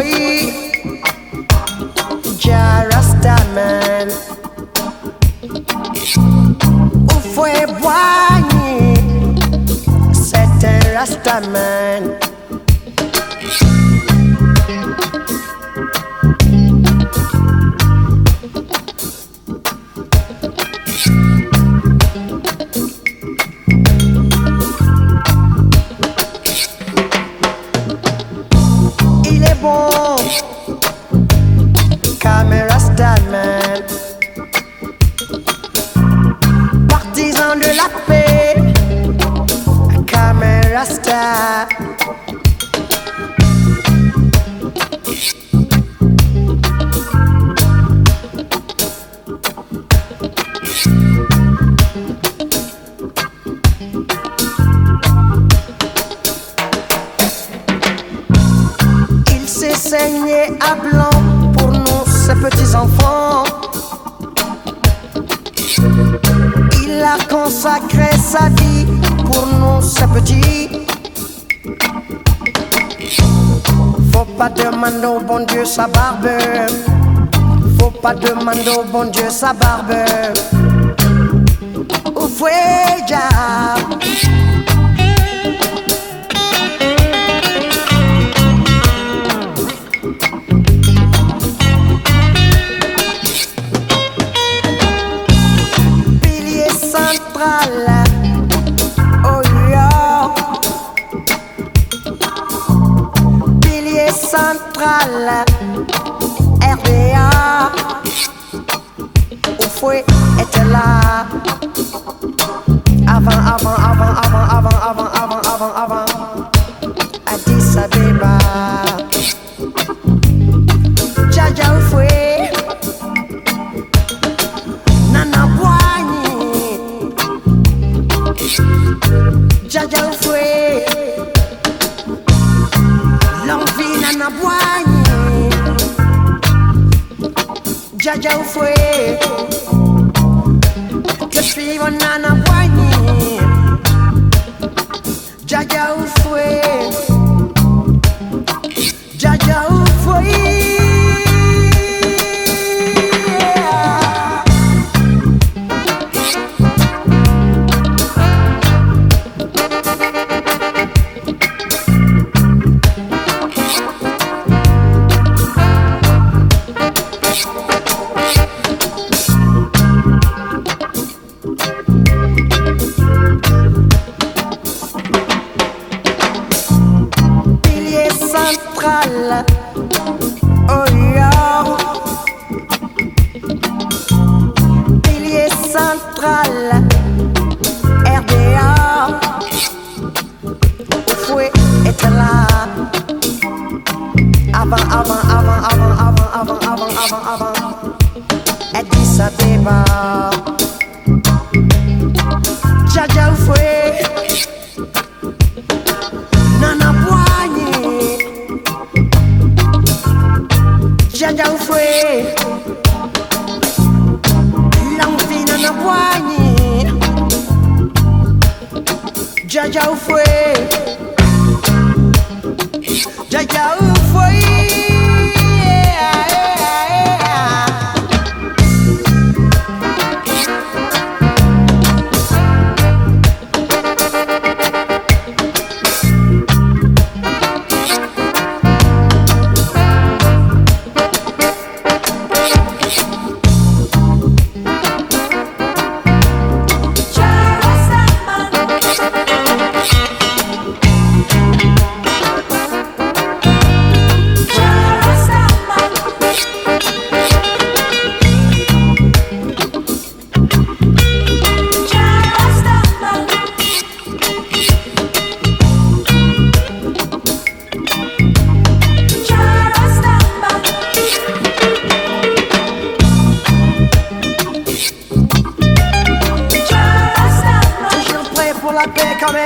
boy. Jarastaman. Où fue boy? C'est un rastaman. La paix, Star. Il s'est saigné à blanc pour nous, petits enfants. Il a consacré sa vie pour nous, ses petits. Faut pas demander au bon Dieu sa barbe. Faut pas demander au bon Dieu sa barbe. Ouvrez, Oh. Pilier central. RDA. Oufoué était là. Avant, avant, avant, avant, avant, Jaja, ya fue que si van a Jaja, ya fue. Central. Oh yo. Pilier central. RDA. Oufoué était là. Avant, avant, avant, avant, avant, avant, avant, avant, avant. whining. Jaja ufwe. Jaja. la peca me